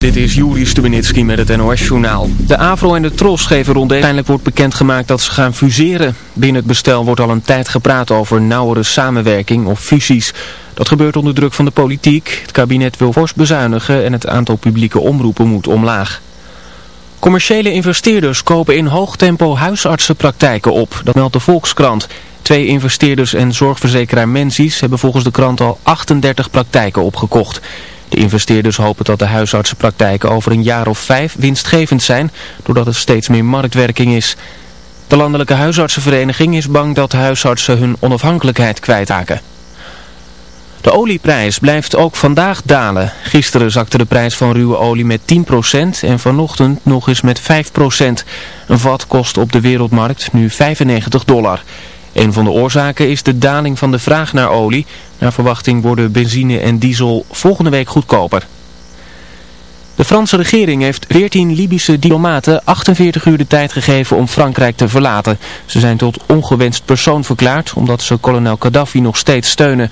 Dit is Juri Stubenitski met het NOS-journaal. De AVRO en de TROS geven rond Uiteindelijk wordt bekendgemaakt dat ze gaan fuseren. Binnen het bestel wordt al een tijd gepraat over nauwere samenwerking of fusies. Dat gebeurt onder druk van de politiek. Het kabinet wil fors bezuinigen en het aantal publieke omroepen moet omlaag. Commerciële investeerders kopen in hoog tempo huisartsenpraktijken op. Dat meldt de Volkskrant. Twee investeerders en zorgverzekeraar Mensies hebben volgens de krant al 38 praktijken opgekocht. De investeerders hopen dat de huisartsenpraktijken over een jaar of vijf winstgevend zijn, doordat er steeds meer marktwerking is. De Landelijke Huisartsenvereniging is bang dat huisartsen hun onafhankelijkheid kwijtraken. De olieprijs blijft ook vandaag dalen. Gisteren zakte de prijs van ruwe olie met 10% en vanochtend nog eens met 5%. Een vat kost op de wereldmarkt nu 95 dollar. Een van de oorzaken is de daling van de vraag naar olie. Naar verwachting worden benzine en diesel volgende week goedkoper. De Franse regering heeft 14 Libische diplomaten 48 uur de tijd gegeven om Frankrijk te verlaten. Ze zijn tot ongewenst persoon verklaard omdat ze kolonel Gaddafi nog steeds steunen.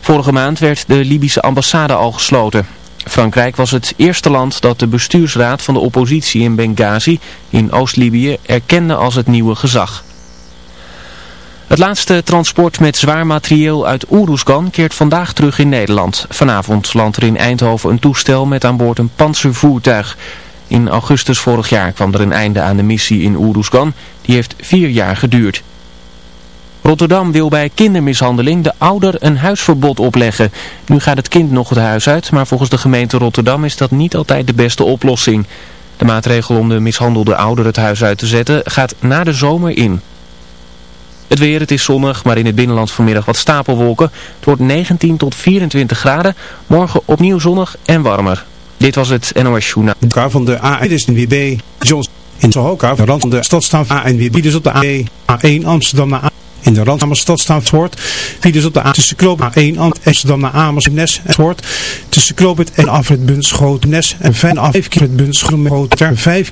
Vorige maand werd de Libische ambassade al gesloten. Frankrijk was het eerste land dat de bestuursraad van de oppositie in Benghazi in Oost-Libië erkende als het nieuwe gezag. Het laatste transport met zwaar materieel uit Oeroesgan keert vandaag terug in Nederland. Vanavond landt er in Eindhoven een toestel met aan boord een panzervoertuig. In augustus vorig jaar kwam er een einde aan de missie in Oeroesgan. Die heeft vier jaar geduurd. Rotterdam wil bij kindermishandeling de ouder een huisverbod opleggen. Nu gaat het kind nog het huis uit, maar volgens de gemeente Rotterdam is dat niet altijd de beste oplossing. De maatregel om de mishandelde ouder het huis uit te zetten gaat na de zomer in. Het weer, het is zonnig, maar in het binnenland vanmiddag wat stapelwolken. Het wordt 19 tot 24 graden. Morgen opnieuw zonnig en warmer. Dit was het NOS Journaal. De van de A1 is de WB Jones in Sohoka. De rand van de stad staan ANWB. Dus op de A1, A1 Amsterdam naar A. In de rand van de stad staan voort. Files op de A tussen Kroop A1 Amsterdam naar Amersfoort Nes en voort. Tussen Kroop en Afrit Bunschoot Nes en Fijn af 5 keer Bunschoot 5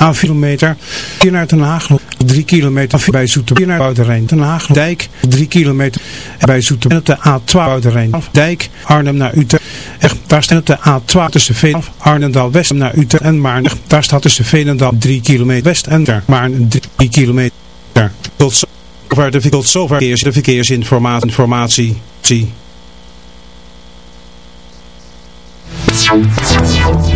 A kilometer. Hier naar Den Haag 3 kilometer bij Zoetermeer. Hier naar. Den Haag Dijk 3 kilometer bij Zoetermeer. En op de A12 Bouderijn. Dijk Arnhem naar Utrecht. Echt, daar staat de A12 tussen Veen Arnendal West naar Utrecht en Maarn. Daar staat tussen Veenendal 3 kilometer west en Maarn 3 kilometer. Tot zover de, tot zover de verkeersinformatie. Informatie. In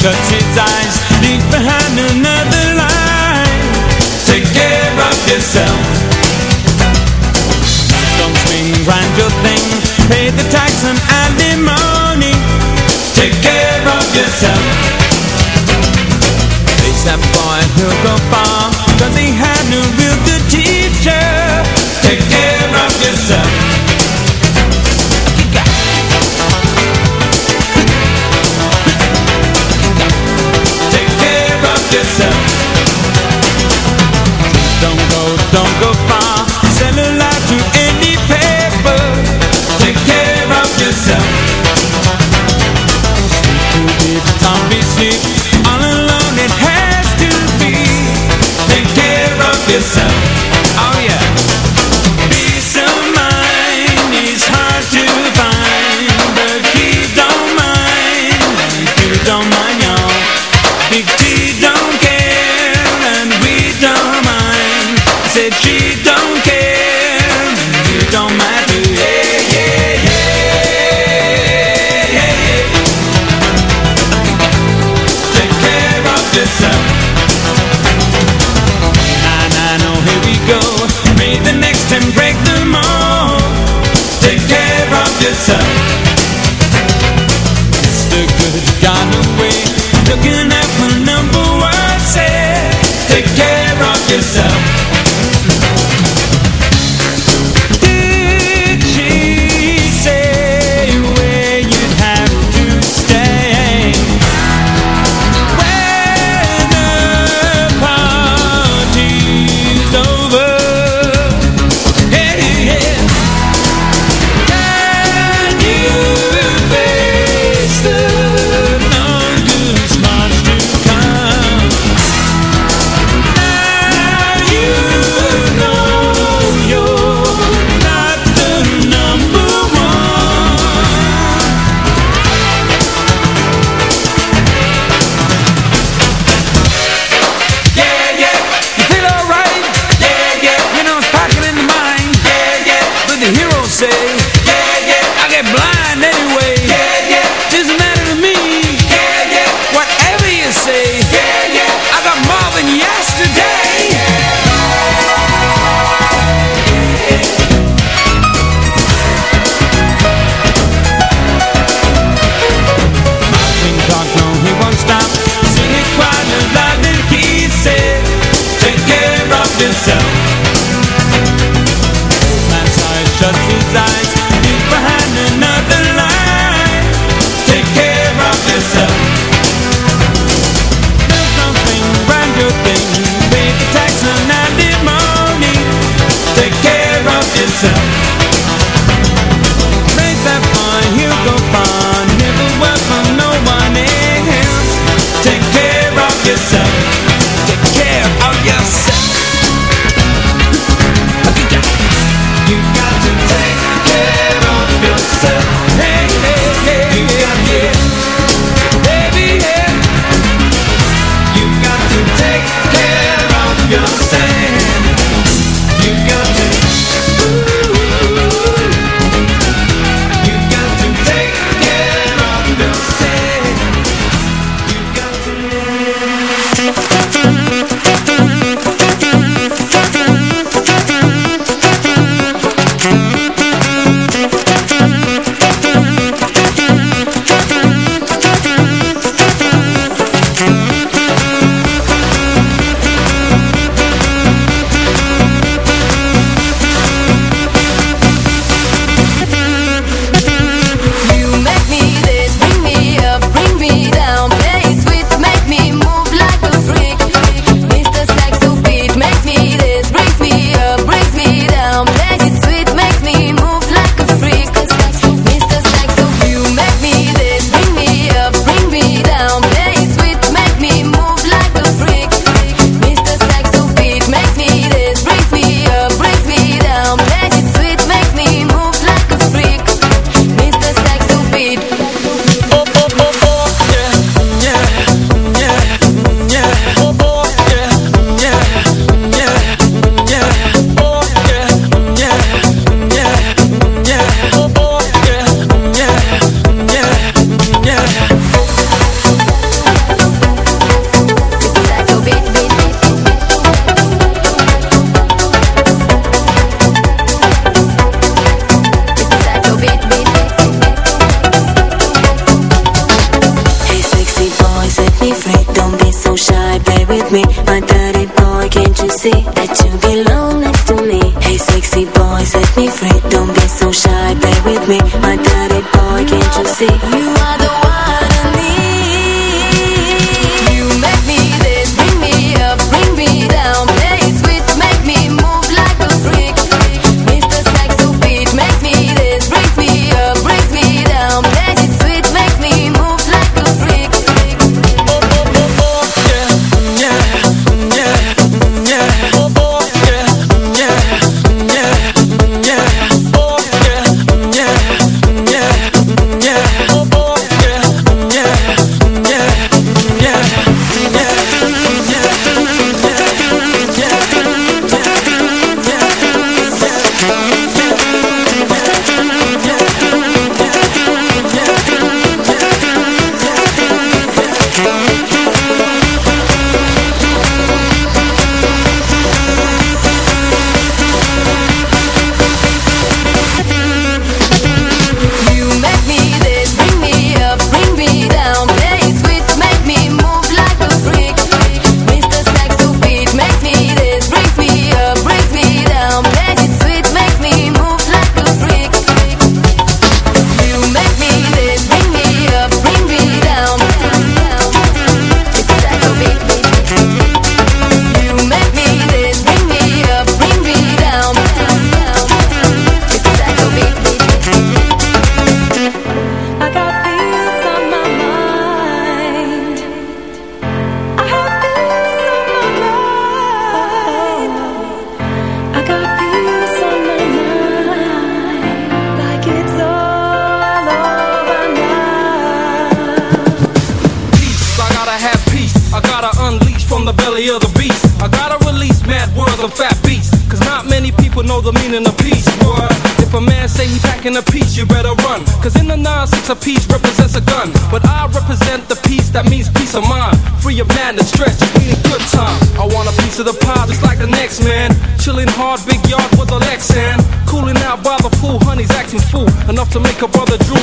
Je t'ai yourself. To make a brother drool,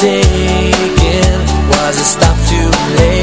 take it? Was it stop too late?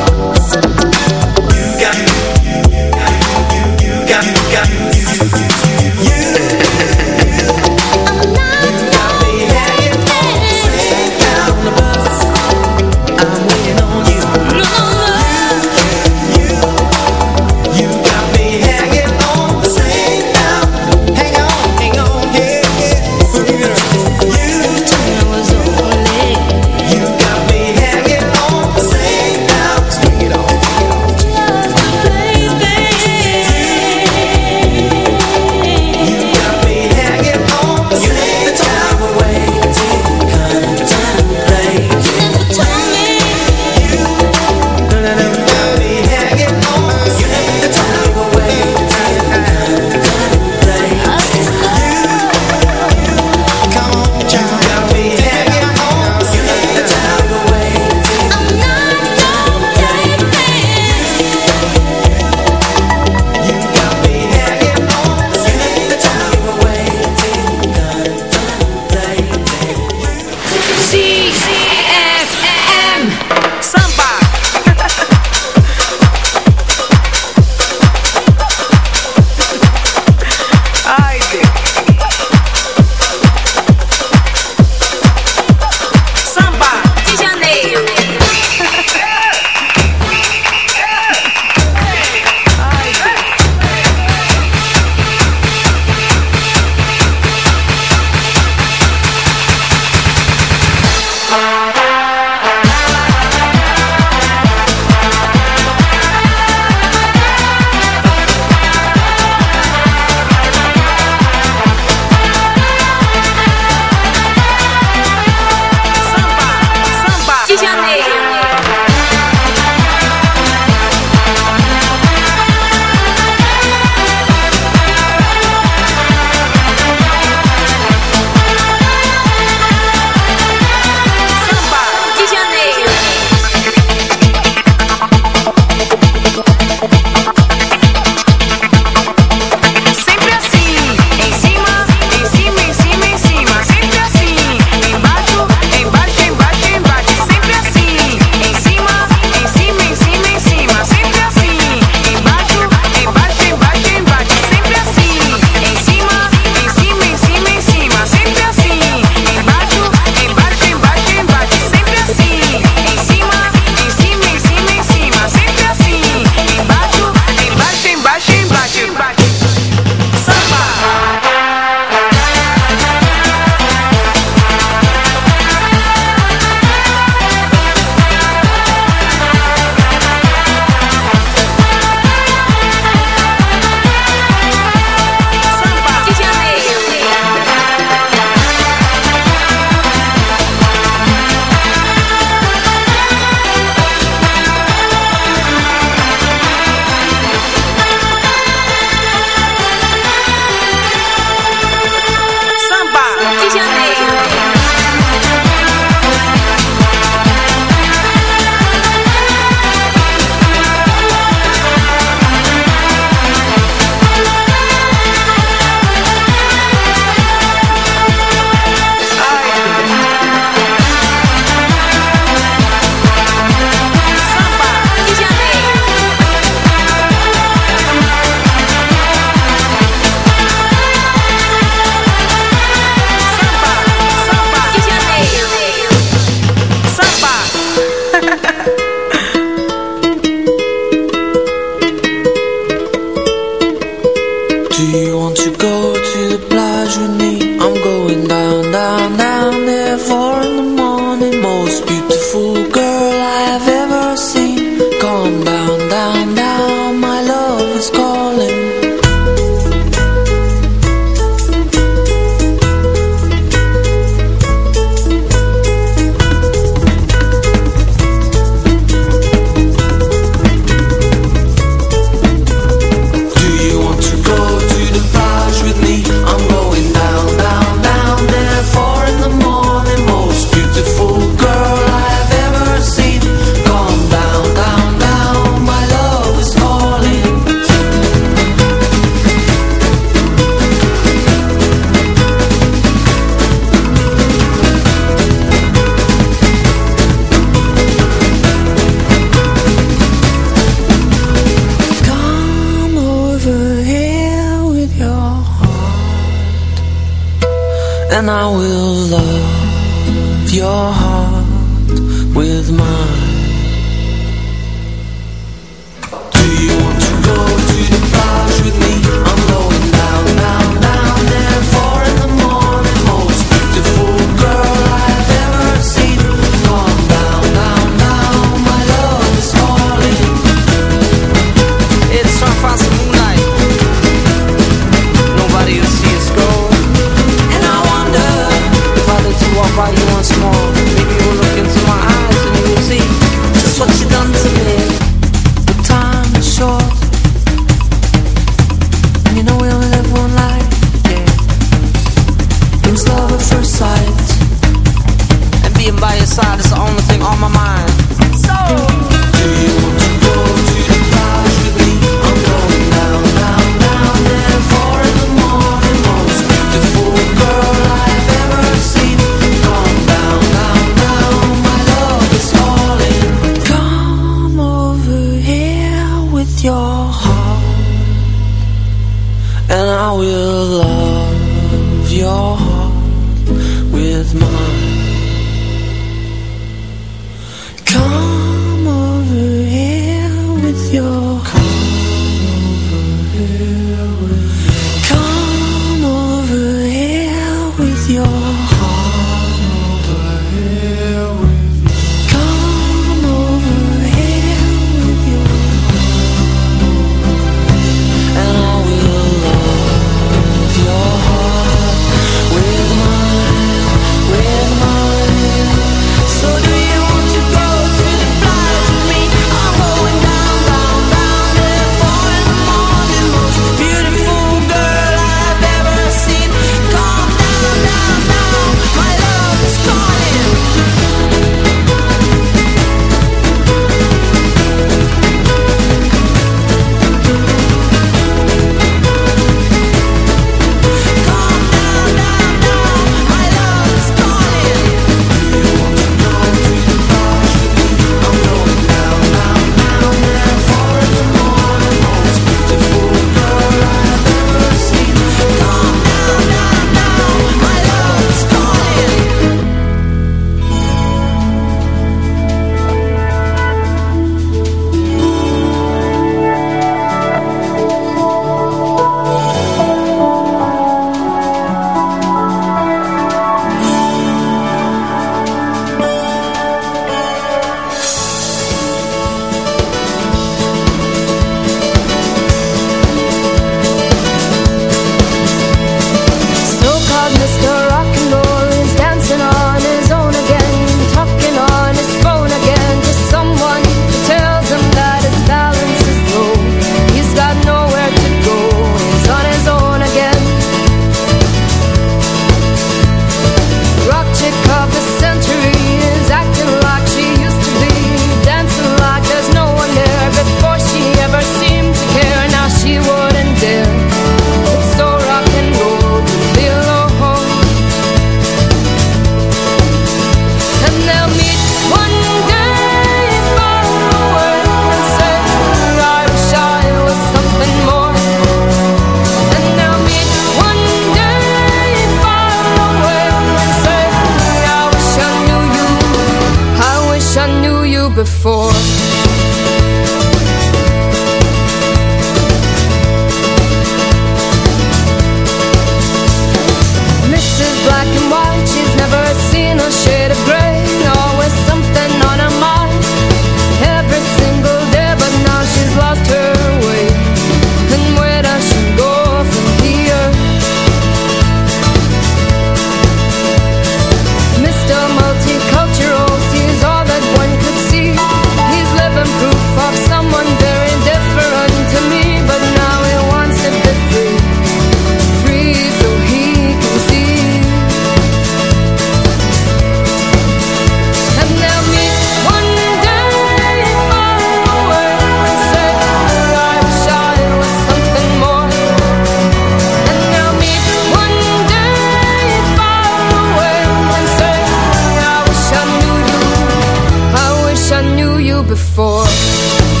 Thank you.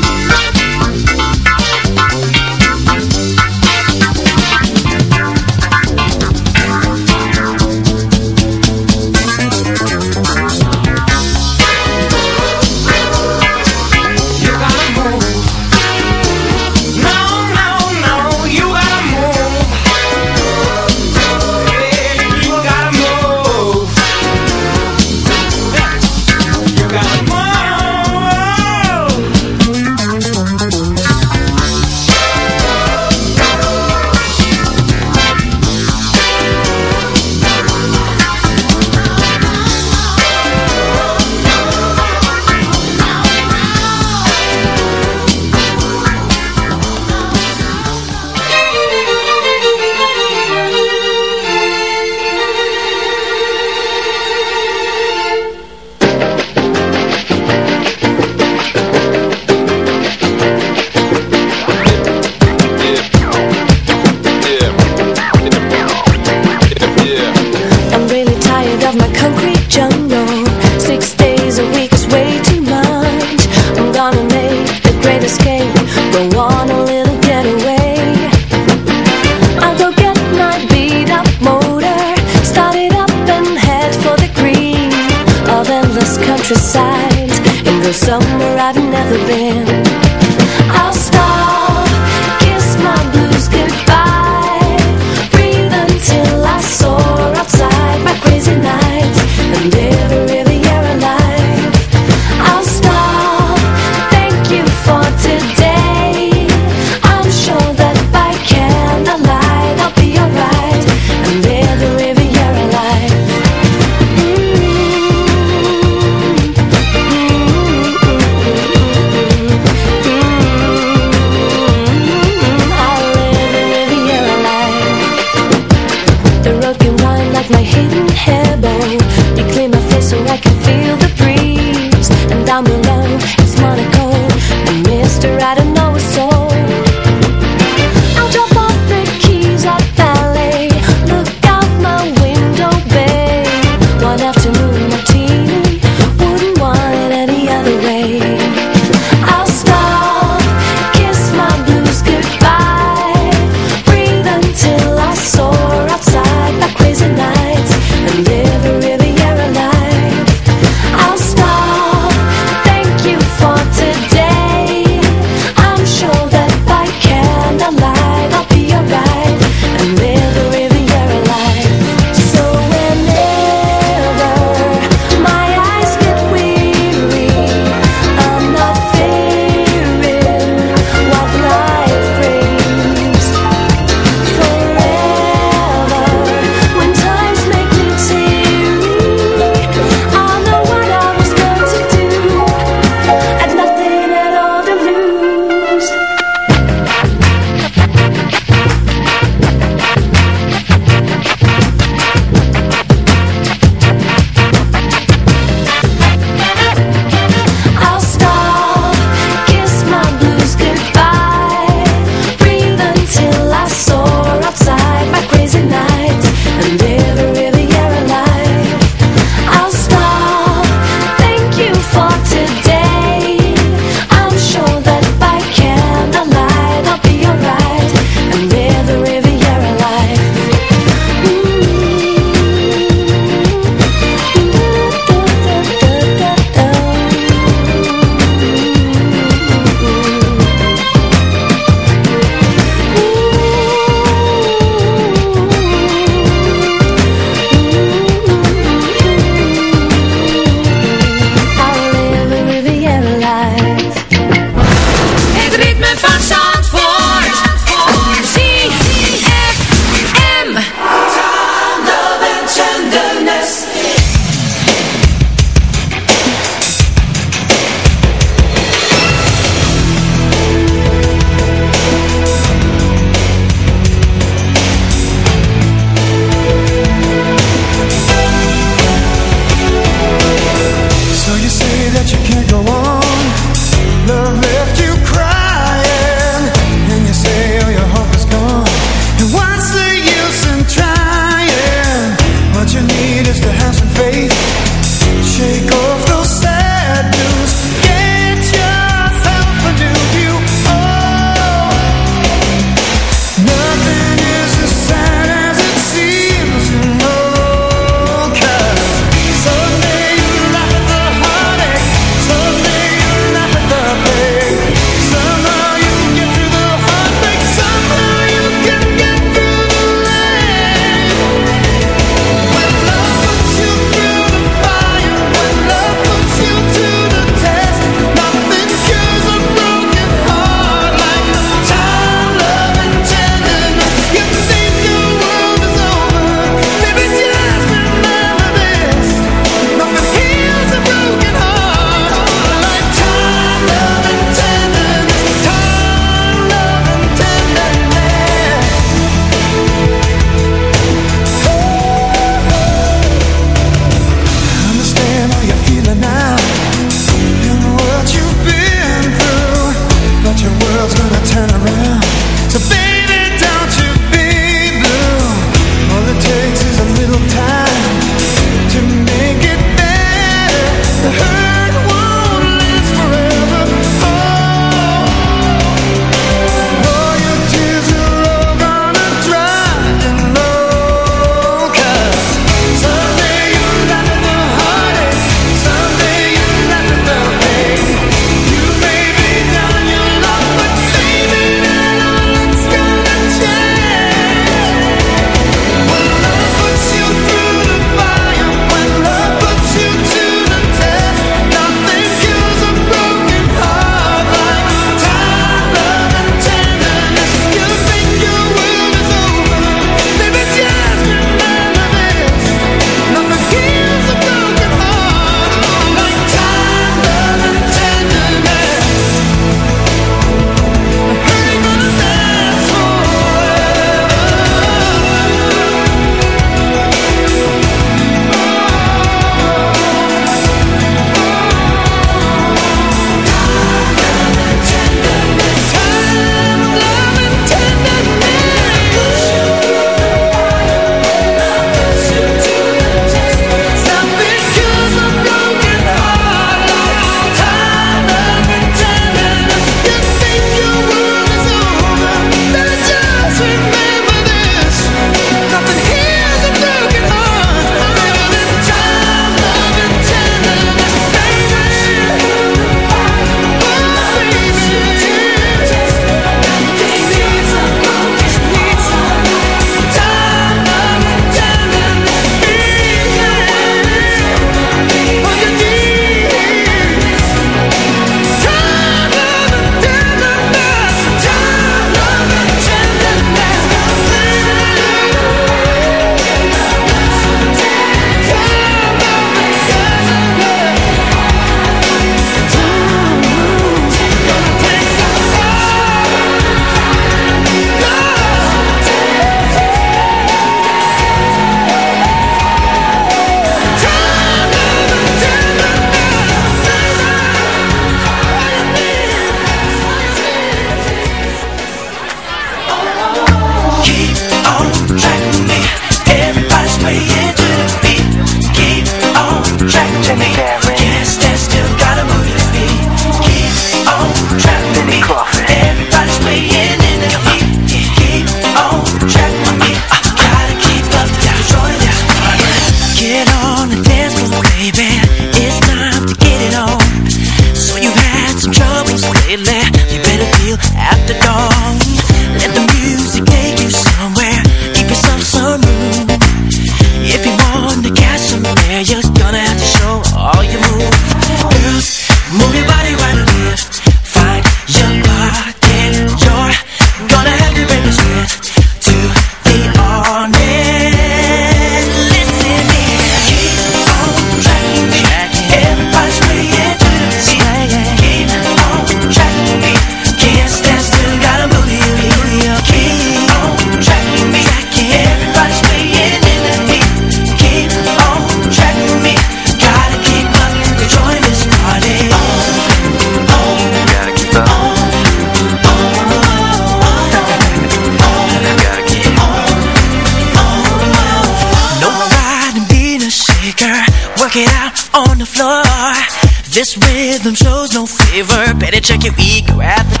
Better check your ego at the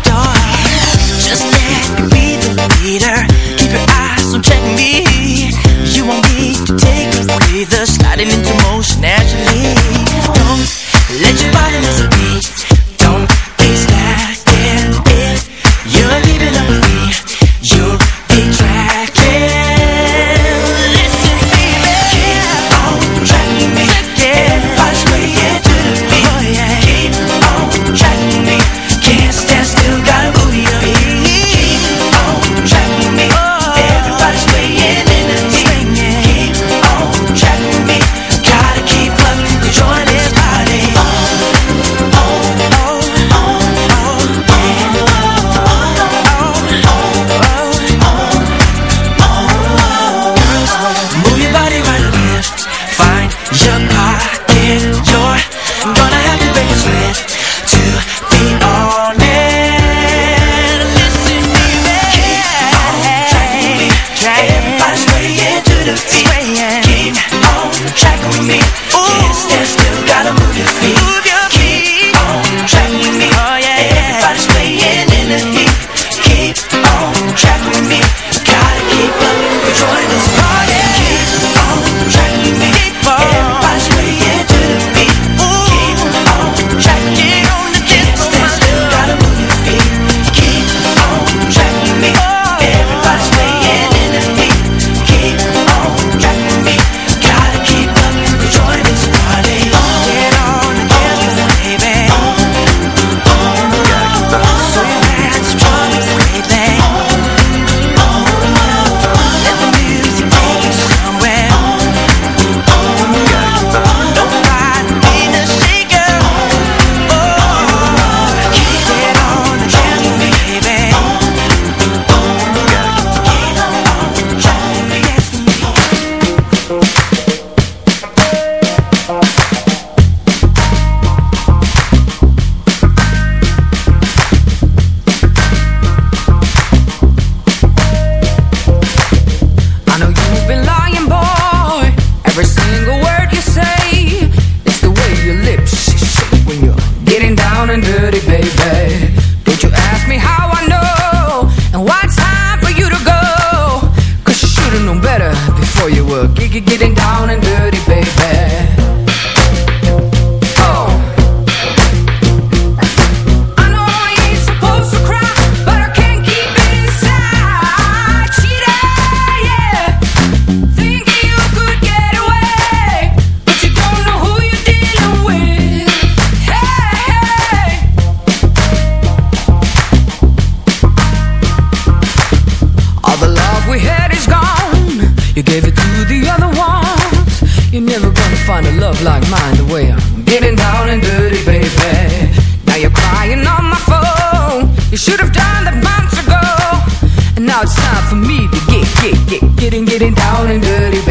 now it's time for me to get, get, get, getting, getting down and dirty.